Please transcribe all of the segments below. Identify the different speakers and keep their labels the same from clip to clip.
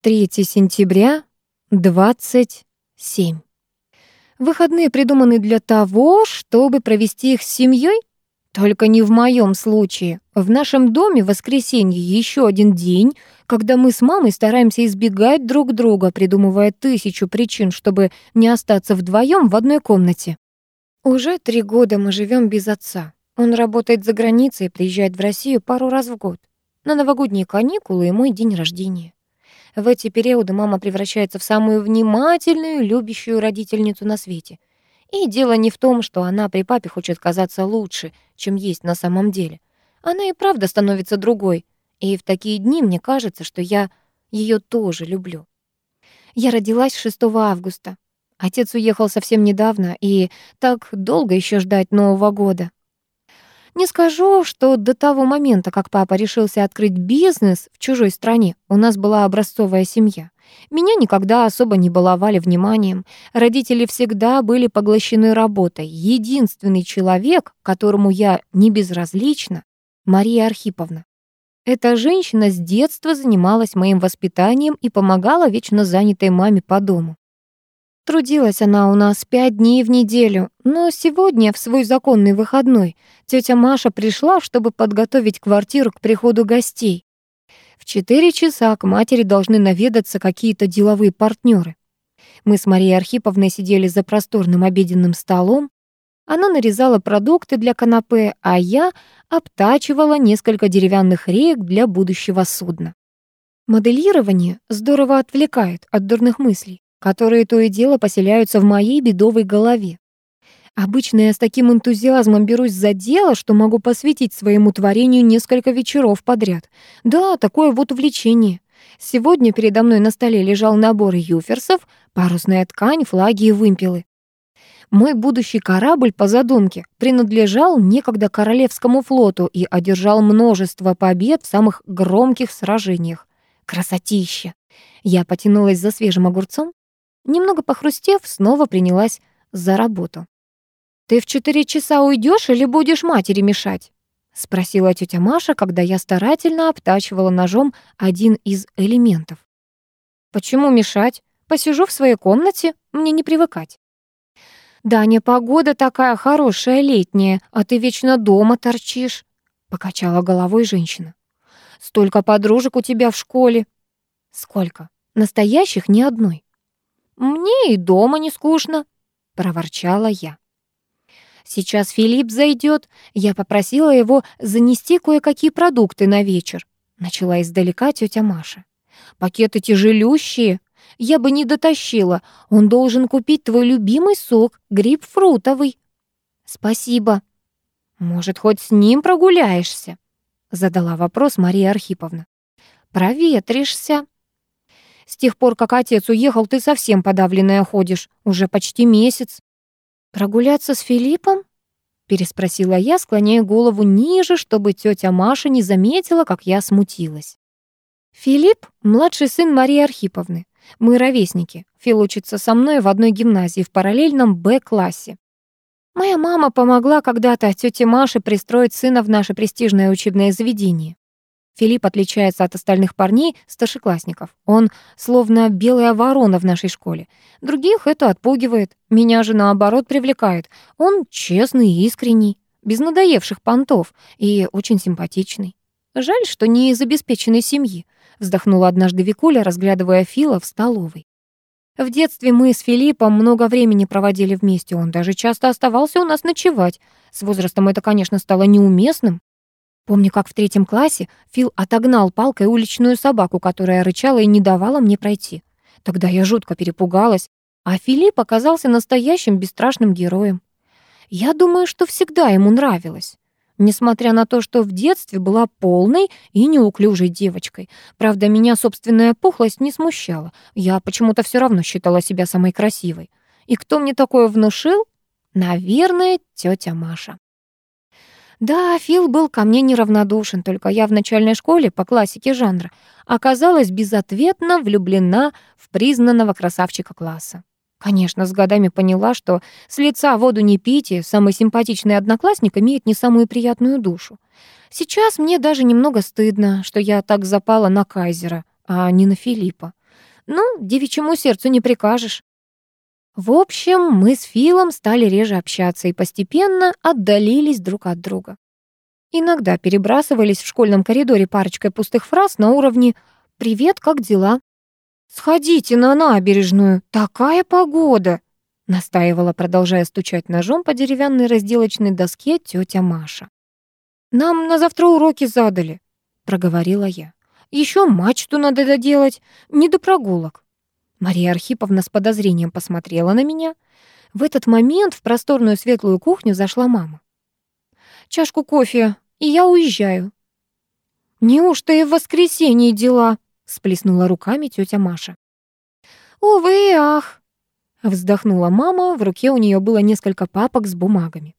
Speaker 1: 3 сентября, 27. Выходные придуманы для того, чтобы провести их с семьей? Только не в моем случае. В нашем доме в воскресенье еще один день, когда мы с мамой стараемся избегать друг друга, придумывая тысячу причин, чтобы не остаться вдвоем в одной комнате. Уже три года мы живем без отца. Он работает за границей и приезжает в Россию пару раз в год. На новогодние каникулы и мой день рождения. В эти периоды мама превращается в самую внимательную, любящую родительницу на свете. И дело не в том, что она при папе хочет казаться лучше, чем есть на самом деле. Она и правда становится другой. И в такие дни мне кажется, что я ее тоже люблю. Я родилась 6 августа. Отец уехал совсем недавно, и так долго еще ждать Нового года. Не скажу, что до того момента, как папа решился открыть бизнес в чужой стране, у нас была образцовая семья. Меня никогда особо не баловали вниманием. Родители всегда были поглощены работой. Единственный человек, которому я не безразлична, Мария Архиповна. Эта женщина с детства занималась моим воспитанием и помогала вечно занятой маме по дому. Трудилась она у нас пять дней в неделю, но сегодня, в свой законный выходной, тетя Маша пришла, чтобы подготовить квартиру к приходу гостей. В четыре часа к матери должны наведаться какие-то деловые партнеры. Мы с Марией Архиповной сидели за просторным обеденным столом. Она нарезала продукты для канапе, а я обтачивала несколько деревянных реек для будущего судна. Моделирование здорово отвлекает от дурных мыслей которые то и дело поселяются в моей бедовой голове. Обычно я с таким энтузиазмом берусь за дело, что могу посвятить своему творению несколько вечеров подряд. Да, такое вот увлечение. Сегодня передо мной на столе лежал набор юферсов, парусная ткань, флаги и вымпелы. Мой будущий корабль, по задумке, принадлежал некогда Королевскому флоту и одержал множество побед в самых громких сражениях. Красотища! Я потянулась за свежим огурцом, Немного похрустев, снова принялась за работу. «Ты в четыре часа уйдешь или будешь матери мешать?» — спросила тетя Маша, когда я старательно обтачивала ножом один из элементов. «Почему мешать? Посижу в своей комнате, мне не привыкать». «Даня, погода такая хорошая летняя, а ты вечно дома торчишь», — покачала головой женщина. «Столько подружек у тебя в школе». «Сколько? Настоящих ни одной». «Мне и дома не скучно», — проворчала я. «Сейчас Филипп зайдет. Я попросила его занести кое-какие продукты на вечер», — начала издалека тетя Маша. «Пакеты тяжелющие. Я бы не дотащила. Он должен купить твой любимый сок, грейпфрутовый». «Спасибо». «Может, хоть с ним прогуляешься?» — задала вопрос Мария Архиповна. «Проветришься». С тех пор, как отец уехал, ты совсем подавленная ходишь. Уже почти месяц». «Прогуляться с Филиппом?» переспросила я, склоняя голову ниже, чтобы тетя Маша не заметила, как я смутилась. Филипп — младший сын Марии Архиповны. Мы ровесники. Фил учится со мной в одной гимназии в параллельном Б-классе. Моя мама помогла когда-то тете Маше пристроить сына в наше престижное учебное заведение. Филипп отличается от остальных парней, старшеклассников. Он словно белая ворона в нашей школе. Других это отпугивает. Меня же, наоборот, привлекает. Он честный и искренний, без надоевших понтов и очень симпатичный. Жаль, что не из обеспеченной семьи, вздохнула однажды Викуля, разглядывая Фила в столовой. В детстве мы с Филиппом много времени проводили вместе, он даже часто оставался у нас ночевать. С возрастом это, конечно, стало неуместным, Помню, как в третьем классе Фил отогнал палкой уличную собаку, которая рычала и не давала мне пройти. Тогда я жутко перепугалась, а Филипп оказался настоящим бесстрашным героем. Я думаю, что всегда ему нравилось. Несмотря на то, что в детстве была полной и неуклюжей девочкой. Правда, меня собственная пухлость не смущала. Я почему-то все равно считала себя самой красивой. И кто мне такое внушил? Наверное, тетя Маша. Да, Фил был ко мне неравнодушен, только я в начальной школе по классике жанра оказалась безответно влюблена в признанного красавчика класса. Конечно, с годами поняла, что с лица воду не пить, и самый симпатичный одноклассник имеет не самую приятную душу. Сейчас мне даже немного стыдно, что я так запала на Кайзера, а не на Филиппа. Ну, девичьему сердцу не прикажешь. В общем, мы с Филом стали реже общаться и постепенно отдалились друг от друга. Иногда перебрасывались в школьном коридоре парочкой пустых фраз на уровне «Привет, как дела?» «Сходите на набережную, такая погода!» настаивала, продолжая стучать ножом по деревянной разделочной доске тетя Маша. «Нам на завтра уроки задали», — проговорила я. Еще мачту надо доделать, не до прогулок». Мария Архиповна с подозрением посмотрела на меня. В этот момент в просторную светлую кухню зашла мама. «Чашку кофе, и я уезжаю». «Неужто и в воскресенье дела?» — сплеснула руками тетя Маша. «Увы, ах!» — вздохнула мама, в руке у нее было несколько папок с бумагами.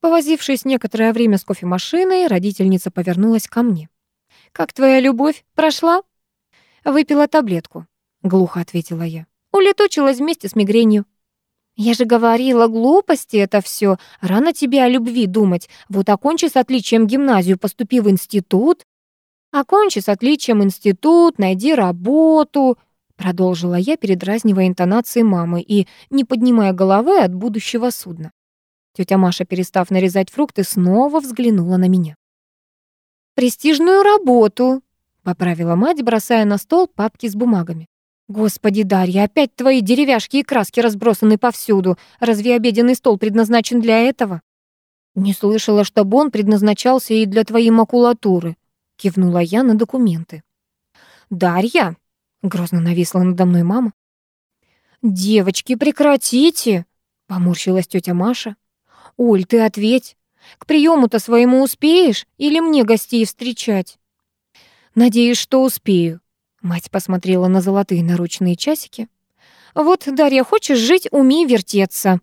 Speaker 1: Повозившись некоторое время с кофемашиной, родительница повернулась ко мне. «Как твоя любовь? Прошла?» «Выпила таблетку», — глухо ответила я. «Улетучилась вместе с мигренью». «Я же говорила, глупости это все. Рано тебе о любви думать. Вот окончи с отличием гимназию, поступи в институт». «Окончи с отличием институт, найди работу», — продолжила я, передразнивая интонации мамы и не поднимая головы от будущего судна. Тетя Маша, перестав нарезать фрукты, снова взглянула на меня престижную работу», — поправила мать, бросая на стол папки с бумагами. «Господи, Дарья, опять твои деревяшки и краски разбросаны повсюду. Разве обеденный стол предназначен для этого?» «Не слышала, чтобы он предназначался и для твоей макулатуры», — кивнула я на документы. «Дарья!» — грозно нависла надо мной мама. «Девочки, прекратите!» — поморщилась тетя Маша. «Оль, ты ответь, к приему-то своему успеешь или мне гостей встречать?» «Надеюсь, что успею». Мать посмотрела на золотые наручные часики. «Вот, Дарья, хочешь жить, умей вертеться».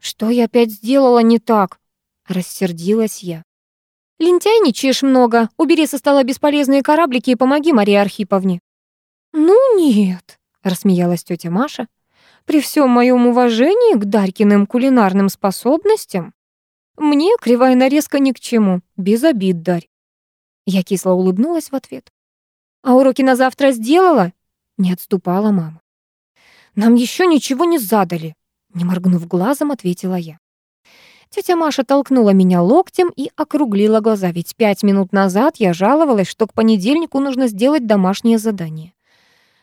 Speaker 1: «Что я опять сделала не так?» Рассердилась я. «Лентяйничаешь много. Убери со стола бесполезные кораблики и помоги Марии Архиповне». «Ну нет», — рассмеялась тетя Маша. «При всем моем уважении к Дарькиным кулинарным способностям мне кривая нарезка ни к чему, без обид, Дарь. Я кисло улыбнулась в ответ. А уроки на завтра сделала? Не отступала мама. Нам еще ничего не задали, не моргнув глазом, ответила я. Тетя Маша толкнула меня локтем и округлила глаза, ведь пять минут назад я жаловалась, что к понедельнику нужно сделать домашнее задание.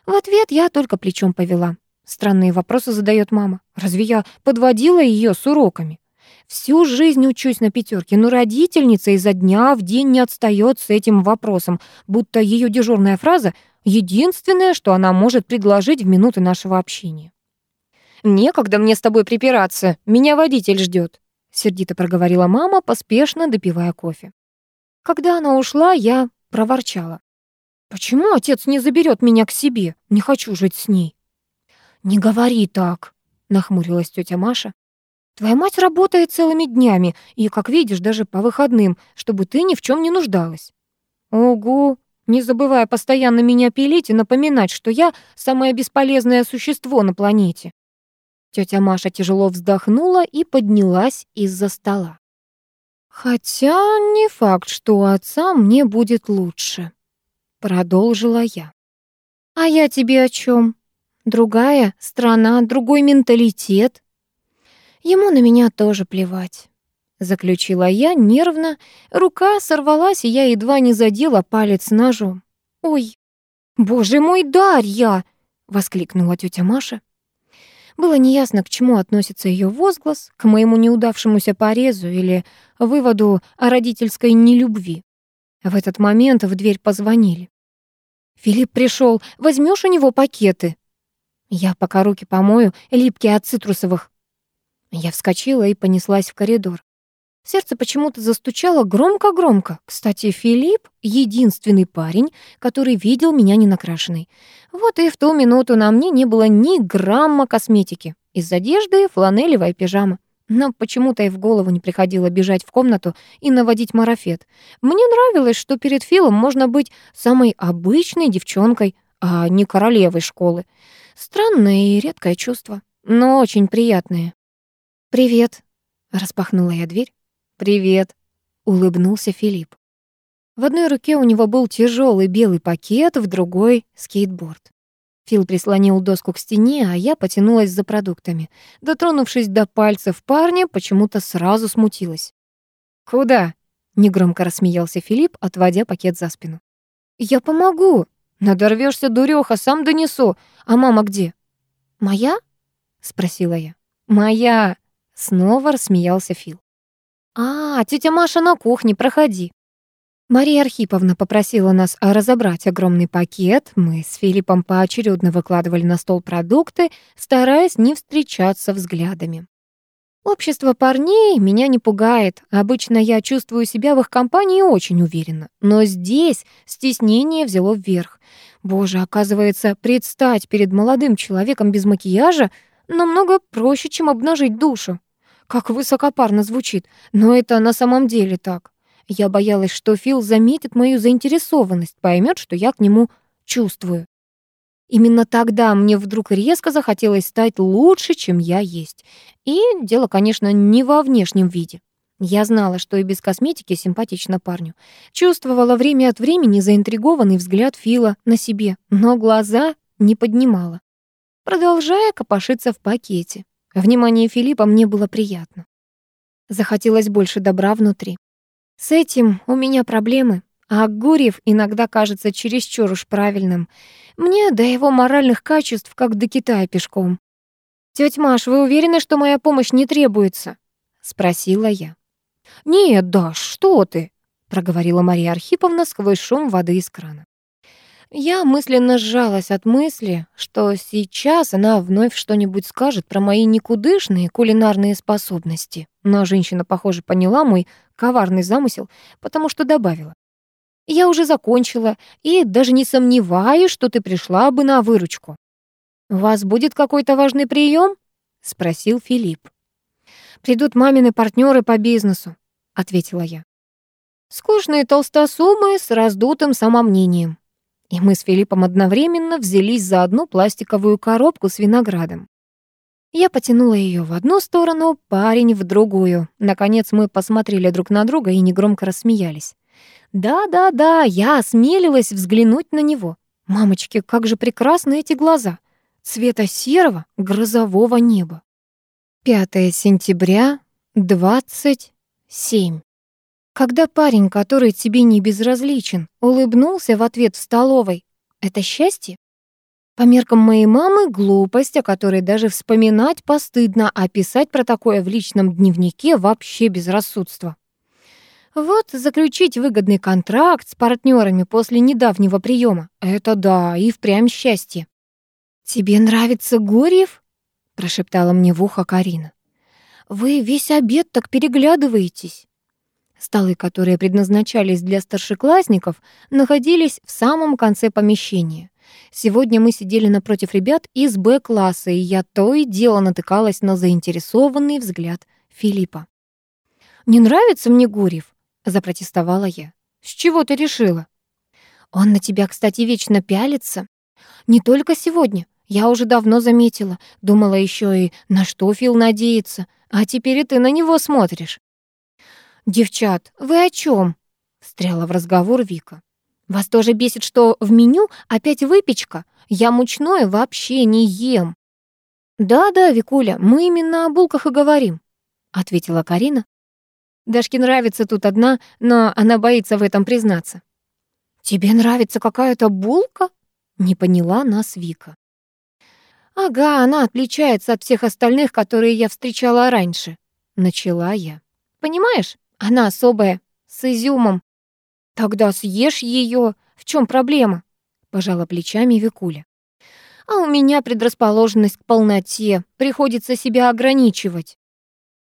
Speaker 1: В ответ я только плечом повела. Странные вопросы задает мама. Разве я подводила ее с уроками? Всю жизнь учусь на пятерке, но родительница изо дня в день не отстает с этим вопросом, будто ее дежурная фраза — единственное, что она может предложить в минуты нашего общения. «Некогда мне с тобой припираться, меня водитель ждет», — сердито проговорила мама, поспешно допивая кофе. Когда она ушла, я проворчала. «Почему отец не заберет меня к себе? Не хочу жить с ней». «Не говори так», — нахмурилась тетя Маша. Твоя мать работает целыми днями и, как видишь, даже по выходным, чтобы ты ни в чем не нуждалась. Ого, не забывая постоянно меня пилить и напоминать, что я самое бесполезное существо на планете. Тетя Маша тяжело вздохнула и поднялась из-за стола. Хотя не факт, что у отца мне будет лучше, продолжила я. А я тебе о чем? Другая страна, другой менталитет, Ему на меня тоже плевать. Заключила я нервно, рука сорвалась, и я едва не задела палец ножом. «Ой, боже мой, Дарья!» — воскликнула тетя Маша. Было неясно, к чему относится ее возглас, к моему неудавшемуся порезу или выводу о родительской нелюбви. В этот момент в дверь позвонили. «Филипп пришел, возьмешь у него пакеты?» «Я пока руки помою, липкие от цитрусовых», я вскочила и понеслась в коридор. Сердце почему-то застучало громко-громко. Кстати, Филипп — единственный парень, который видел меня ненакрашенной. Вот и в ту минуту на мне не было ни грамма косметики. Из одежды фланелевая пижама. Но почему-то и в голову не приходило бежать в комнату и наводить марафет. Мне нравилось, что перед Филом можно быть самой обычной девчонкой, а не королевой школы. Странное и редкое чувство, но очень приятное. «Привет», — распахнула я дверь. «Привет», — улыбнулся Филипп. В одной руке у него был тяжелый белый пакет, в другой — скейтборд. Фил прислонил доску к стене, а я потянулась за продуктами. Дотронувшись до пальцев парня, почему-то сразу смутилась. «Куда?» — негромко рассмеялся Филипп, отводя пакет за спину. «Я помогу!» «Надорвешься, дуреха, сам донесу. А мама где?» «Моя?» — спросила я. «Моя!» — снова рассмеялся Фил. «А, тетя Маша на кухне, проходи». Мария Архиповна попросила нас разобрать огромный пакет. Мы с Филиппом поочередно выкладывали на стол продукты, стараясь не встречаться взглядами. Общество парней меня не пугает. Обычно я чувствую себя в их компании очень уверенно. Но здесь стеснение взяло вверх. Боже, оказывается, предстать перед молодым человеком без макияжа намного проще, чем обнажить душу. Как высокопарно звучит, но это на самом деле так. Я боялась, что Фил заметит мою заинтересованность, поймет, что я к нему чувствую. Именно тогда мне вдруг резко захотелось стать лучше, чем я есть. И дело, конечно, не во внешнем виде. Я знала, что и без косметики симпатично парню. Чувствовала время от времени заинтригованный взгляд Фила на себе, но глаза не поднимала. Продолжая копошиться в пакете. Внимание Филиппа мне было приятно. Захотелось больше добра внутри. С этим у меня проблемы, а Гурьев иногда кажется чересчур уж правильным. Мне до его моральных качеств, как до Китая пешком. «Тётя Маш, вы уверены, что моя помощь не требуется?» — спросила я. «Нет, Даш, что ты?» — проговорила Мария Архиповна сквозь шум воды из крана. Я мысленно сжалась от мысли, что сейчас она вновь что-нибудь скажет про мои никудышные кулинарные способности. Но женщина, похоже, поняла мой коварный замысел, потому что добавила. «Я уже закончила и даже не сомневаюсь, что ты пришла бы на выручку». «У вас будет какой-то важный прием? спросил Филипп. «Придут мамины партнеры по бизнесу», — ответила я. Скучные толстосумы с раздутым самомнением. И мы с Филиппом одновременно взялись за одну пластиковую коробку с виноградом. Я потянула ее в одну сторону, парень в другую. Наконец мы посмотрели друг на друга и негромко рассмеялись. Да-да-да, я осмелилась взглянуть на него. Мамочки, как же прекрасны эти глаза. Цвета серого грозового неба. 5 сентября, 27. Когда парень, который тебе не безразличен, улыбнулся в ответ в столовой, это счастье? По меркам моей мамы, глупость, о которой даже вспоминать постыдно, а писать про такое в личном дневнике вообще безрассудство. Вот заключить выгодный контракт с партнерами после недавнего приема — это да, и впрямь счастье. «Тебе нравится Горьев?» — прошептала мне в ухо Карина. «Вы весь обед так переглядываетесь». Столы, которые предназначались для старшеклассников, находились в самом конце помещения. Сегодня мы сидели напротив ребят из Б-класса, и я то и дело натыкалась на заинтересованный взгляд Филиппа. «Не нравится мне Гурьев?» — запротестовала я. «С чего ты решила?» «Он на тебя, кстати, вечно пялится. Не только сегодня. Я уже давно заметила. Думала еще и, на что Фил надеется. А теперь и ты на него смотришь. «Девчат, вы о чем? встряла в разговор Вика. «Вас тоже бесит, что в меню опять выпечка? Я мучное вообще не ем». «Да-да, Викуля, мы именно о булках и говорим», — ответила Карина. Дашке нравится тут одна, но она боится в этом признаться. «Тебе нравится какая-то булка?» — не поняла нас Вика. «Ага, она отличается от всех остальных, которые я встречала раньше», — начала я. «Понимаешь, она особая, с изюмом. Тогда съешь ее. В чем проблема? Пожала плечами Викуля. А у меня предрасположенность к полноте. Приходится себя ограничивать.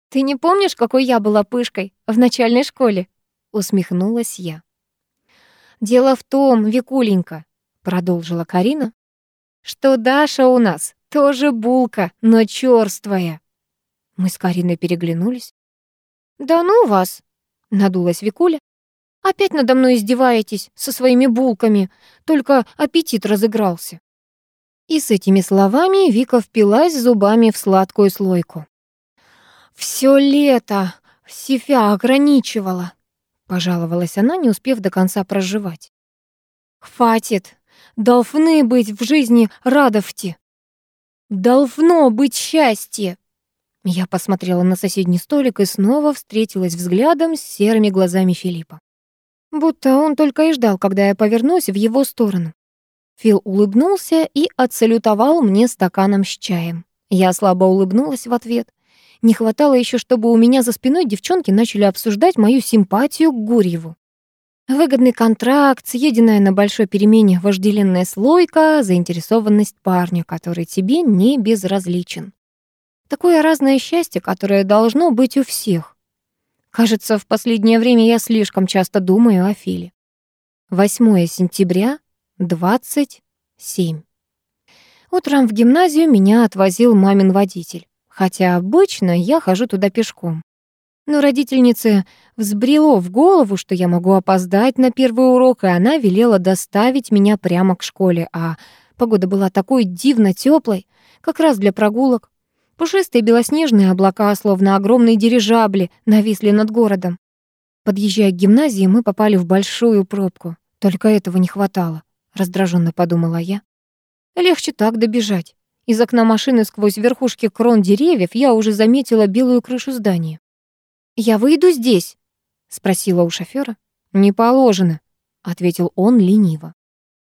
Speaker 1: Ты не помнишь, какой я была пышкой в начальной школе? Усмехнулась я. Дело в том, Викуленька, продолжила Карина, что Даша у нас тоже булка, но чёрствая. Мы с Кариной переглянулись. «Да ну вас!» — надулась Викуля. «Опять надо мной издеваетесь со своими булками, только аппетит разыгрался». И с этими словами Вика впилась зубами в сладкую слойку. «Всё лето себя ограничивала», — пожаловалась она, не успев до конца проживать. «Хватит. должны быть в жизни радости. Должно быть счастье. Я посмотрела на соседний столик и снова встретилась взглядом с серыми глазами Филиппа. Будто он только и ждал, когда я повернусь в его сторону. Фил улыбнулся и отсалютовал мне стаканом с чаем. Я слабо улыбнулась в ответ. Не хватало еще, чтобы у меня за спиной девчонки начали обсуждать мою симпатию к Гурьеву. Выгодный контракт, съеденная на большой перемене вожделенная слойка, заинтересованность парня, который тебе не безразличен. Такое разное счастье, которое должно быть у всех. Кажется, в последнее время я слишком часто думаю о Филе. 8 сентября, 27. Утром в гимназию меня отвозил мамин водитель, хотя обычно я хожу туда пешком. Но родительнице взбрело в голову, что я могу опоздать на первый урок, и она велела доставить меня прямо к школе, а погода была такой дивно теплой, как раз для прогулок. Пушистые белоснежные облака, словно огромные дирижабли, нависли над городом. Подъезжая к гимназии, мы попали в большую пробку. Только этого не хватало, раздраженно подумала я. Легче так добежать. Из окна машины сквозь верхушки крон деревьев я уже заметила белую крышу здания. «Я выйду здесь?» — спросила у шофера. «Не положено», — ответил он лениво.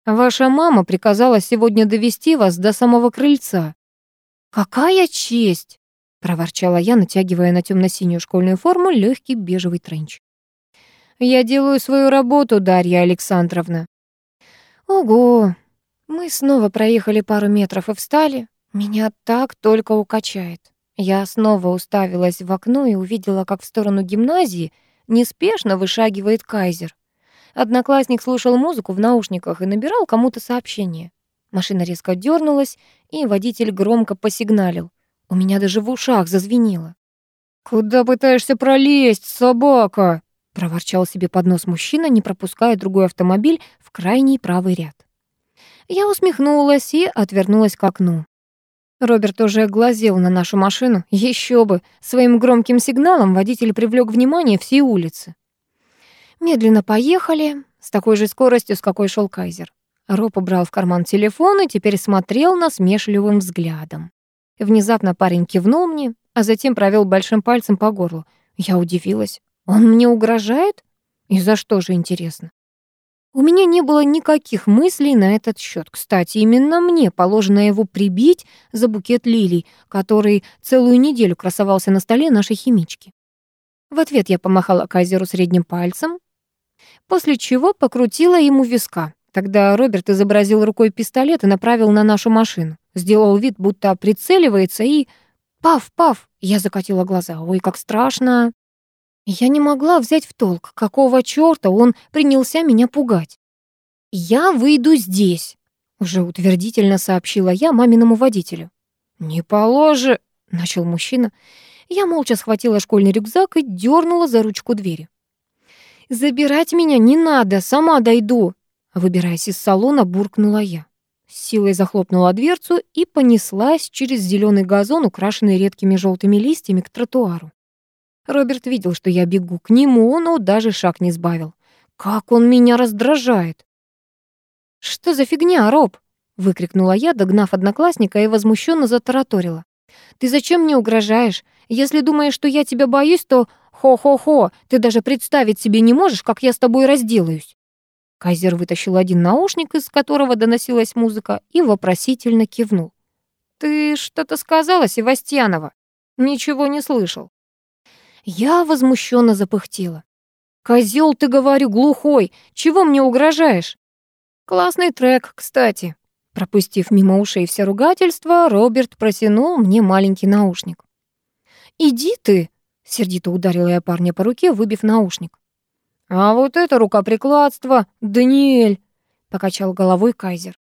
Speaker 1: «Ваша мама приказала сегодня довести вас до самого крыльца». «Какая честь!» — проворчала я, натягивая на темно-синюю школьную форму легкий бежевый тренч. «Я делаю свою работу, Дарья Александровна». «Ого!» Мы снова проехали пару метров и встали. Меня так только укачает. Я снова уставилась в окно и увидела, как в сторону гимназии неспешно вышагивает Кайзер. Одноклассник слушал музыку в наушниках и набирал кому-то сообщение. Машина резко дернулась, и водитель громко посигналил. У меня даже в ушах зазвенело. «Куда пытаешься пролезть, собака?» — проворчал себе под нос мужчина, не пропуская другой автомобиль в крайний правый ряд. Я усмехнулась и отвернулась к окну. Роберт уже глазел на нашу машину. Еще бы! Своим громким сигналом водитель привлек внимание всей улицы. Медленно поехали, с такой же скоростью, с какой шел Кайзер. Роб убрал в карман телефон и теперь смотрел насмешливым взглядом. Внезапно парень кивнул мне, а затем провел большим пальцем по горлу. Я удивилась. Он мне угрожает? И за что же, интересно? У меня не было никаких мыслей на этот счет. Кстати, именно мне положено его прибить за букет лилий, который целую неделю красовался на столе нашей химички. В ответ я помахала Кайзеру средним пальцем, после чего покрутила ему виска. Тогда Роберт изобразил рукой пистолет и направил на нашу машину. Сделал вид, будто прицеливается, и... Пав, пав! Я закатила глаза. Ой, как страшно! Я не могла взять в толк, какого чёрта он принялся меня пугать. «Я выйду здесь», — уже утвердительно сообщила я маминому водителю. «Не положи», — начал мужчина. Я молча схватила школьный рюкзак и дернула за ручку двери. «Забирать меня не надо, сама дойду», — выбираясь из салона, буркнула я. С силой захлопнула дверцу и понеслась через зеленый газон, украшенный редкими желтыми листьями, к тротуару. Роберт видел, что я бегу к нему, но даже шаг не сбавил. Как он меня раздражает! «Что за фигня, Роб?» — выкрикнула я, догнав одноклассника и возмущенно затараторила. «Ты зачем мне угрожаешь? Если думаешь, что я тебя боюсь, то хо-хо-хо, ты даже представить себе не можешь, как я с тобой разделаюсь». Кайзер вытащил один наушник, из которого доносилась музыка, и вопросительно кивнул. «Ты что-то сказала, Севастьянова?» «Ничего не слышал». Я возмущенно запыхтела. «Козёл, ты, говорю, глухой! Чего мне угрожаешь?» «Классный трек, кстати». Пропустив мимо ушей все ругательства, Роберт протянул мне маленький наушник. «Иди ты!» — сердито ударила я парня по руке, выбив наушник. «А вот это рукоприкладство, Даниэль!» — покачал головой Кайзер.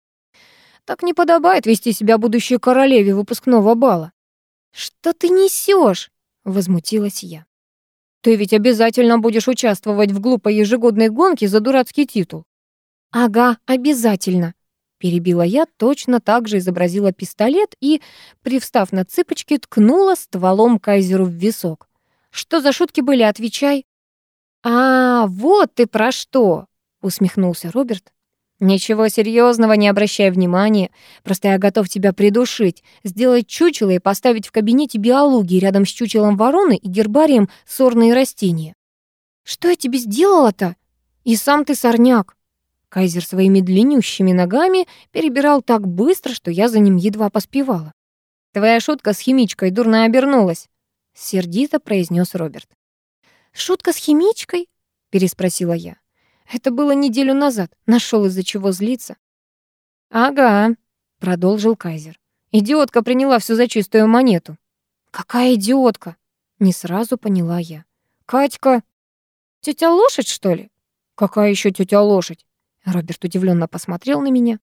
Speaker 1: «Так не подобает вести себя будущей королеве выпускного бала». «Что ты несешь? возмутилась я. Ты ведь обязательно будешь участвовать в глупой ежегодной гонке за дурацкий титул. Ага, обязательно, перебила я, точно так же изобразила пистолет и, привстав на цыпочки, ткнула стволом кайзеру в висок. Что за шутки были, отвечай. А, вот ты про что, усмехнулся Роберт. «Ничего серьезного, не обращай внимания. Просто я готов тебя придушить, сделать чучело и поставить в кабинете биологии рядом с чучелом вороны и гербарием сорные растения». «Что я тебе сделала-то? И сам ты сорняк». Кайзер своими длиннющими ногами перебирал так быстро, что я за ним едва поспевала. «Твоя шутка с химичкой дурно обернулась», — сердито произнес Роберт. «Шутка с химичкой?» — переспросила я. Это было неделю назад. Нашел из-за чего злиться. «Ага», — продолжил Кайзер. «Идиотка приняла всю за чистую монету». «Какая идиотка?» — не сразу поняла я. «Катька...» «Тетя лошадь, что ли?» «Какая еще тетя лошадь?» Роберт удивленно посмотрел на меня.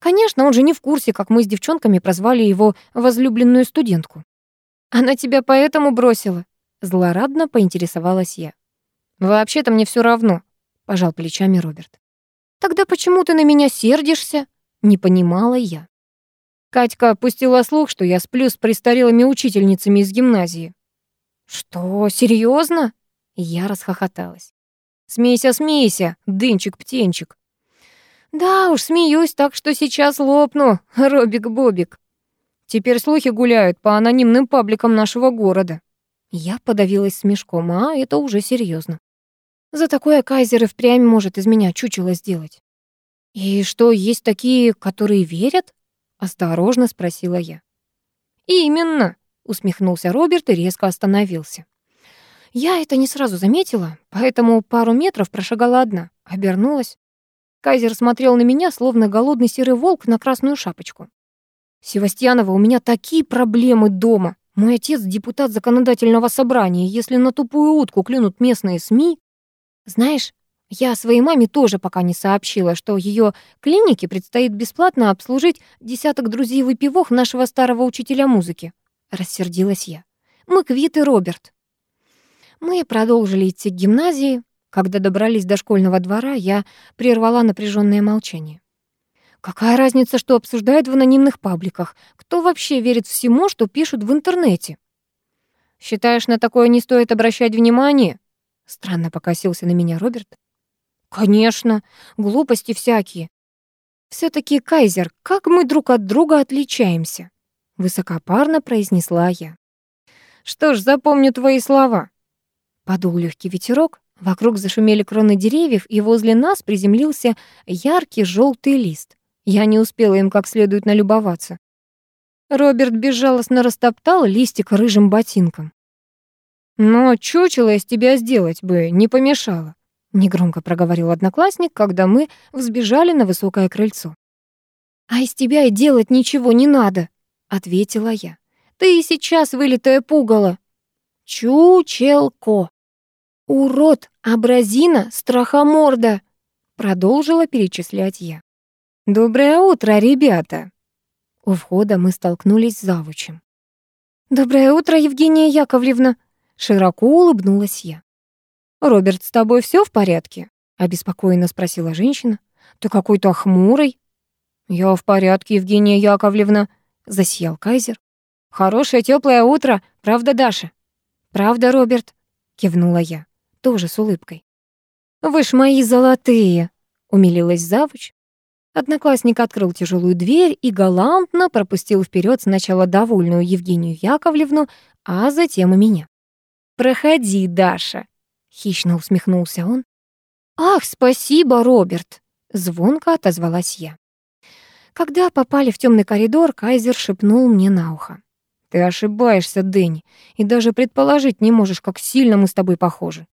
Speaker 1: Конечно, он же не в курсе, как мы с девчонками прозвали его возлюбленную студентку. «Она тебя поэтому бросила?» Злорадно поинтересовалась я. «Вообще-то мне все равно», — пожал плечами Роберт. «Тогда почему ты на меня сердишься?» — не понимала я. Катька пустила слух, что я сплю с престарелыми учительницами из гимназии. «Что, серьезно? Я расхохоталась. «Смейся, смейся, дынчик-птенчик». «Да уж, смеюсь так, что сейчас лопну, Робик-бобик». Теперь слухи гуляют по анонимным пабликам нашего города. Я подавилась смешком, а это уже серьезно. За такое Кайзер и впрямь может из меня чучело сделать. «И что, есть такие, которые верят?» — осторожно спросила я. «Именно», — усмехнулся Роберт и резко остановился. Я это не сразу заметила, поэтому пару метров прошагала одна, обернулась. Кайзер смотрел на меня, словно голодный серый волк на красную шапочку. «Севастьянова, у меня такие проблемы дома. Мой отец — депутат законодательного собрания. Если на тупую утку клюнут местные СМИ, знаешь, я своей маме тоже пока не сообщила, что ее клинике предстоит бесплатно обслужить десяток друзей-выпивох нашего старого учителя музыки. Рассердилась я. Мы квиты, Роберт. Мы продолжили идти к гимназии. Когда добрались до школьного двора, я прервала напряженное молчание. Какая разница, что обсуждают в анонимных пабликах? Кто вообще верит всему, что пишут в интернете? Считаешь, на такое не стоит обращать внимание? Странно покосился на меня Роберт. Конечно, глупости всякие. все таки Кайзер, как мы друг от друга отличаемся? Высокопарно произнесла я. Что ж, запомню твои слова. Подул легкий ветерок, вокруг зашумели кроны деревьев, и возле нас приземлился яркий желтый лист. Я не успела им как следует налюбоваться. Роберт безжалостно растоптал листик рыжим ботинком. «Но чучело из тебя сделать бы не помешало», — негромко проговорил одноклассник, когда мы взбежали на высокое крыльцо. «А из тебя и делать ничего не надо», — ответила я. «Ты и сейчас вылитое пугало». «Чучелко». «Урод, абразина, страхоморда», — продолжила перечислять я. «Доброе утро, ребята!» У входа мы столкнулись с завучем. «Доброе утро, Евгения Яковлевна!» Широко улыбнулась я. «Роберт, с тобой все в порядке?» — обеспокоенно спросила женщина. «Ты какой-то хмурый». «Я в порядке, Евгения Яковлевна», — засиял Кайзер. «Хорошее теплое утро, правда, Даша?» «Правда, Роберт?» — кивнула я, тоже с улыбкой. «Вы ж мои золотые!» — умилилась завуч. Одноклассник открыл тяжелую дверь и галантно пропустил вперед сначала довольную Евгению Яковлевну, а затем и меня. «Проходи, Даша», — хищно усмехнулся он. «Ах, спасибо, Роберт», — звонко отозвалась я. Когда попали в темный коридор, Кайзер шепнул мне на ухо. «Ты ошибаешься, Дэнни, и даже предположить не можешь, как сильно мы с тобой похожи.